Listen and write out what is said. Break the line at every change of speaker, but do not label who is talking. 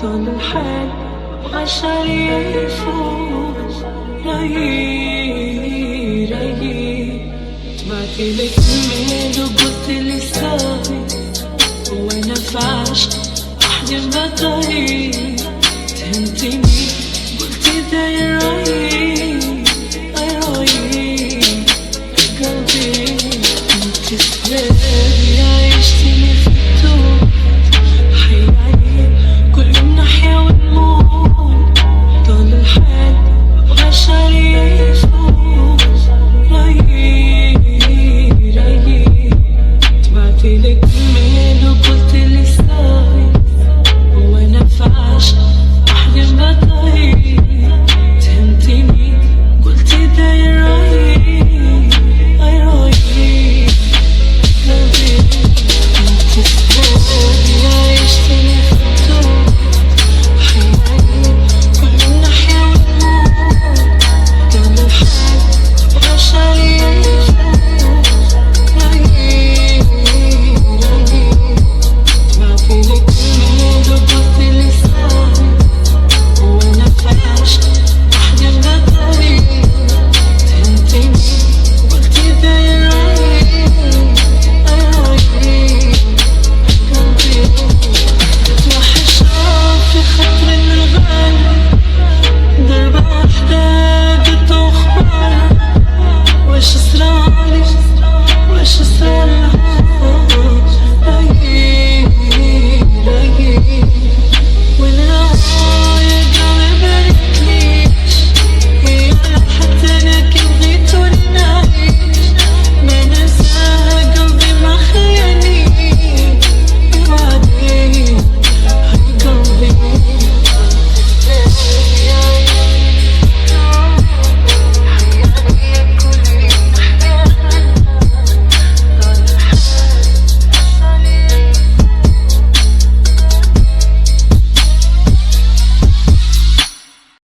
طول الحال مبغاش عليا يفوز رايي رايي طمعتي لك ميد وقلت لي سوري وأنا في عشق بطريق. ما